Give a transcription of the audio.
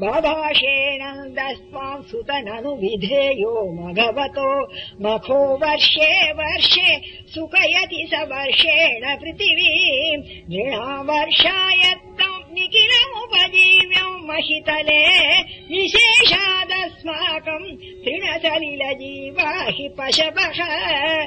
बभाषेणन्दस्त्वाम् सुतननुविधेयो मघवतो मखो वर्षे वर्षे सुखयति स वर्षेण पृथिवीम्। नृणा वर्षायत्तम् निखिलमुपजीव्यम् महितले। विशेषादस्माकम् तृणसलिलजीवा हि पशवः।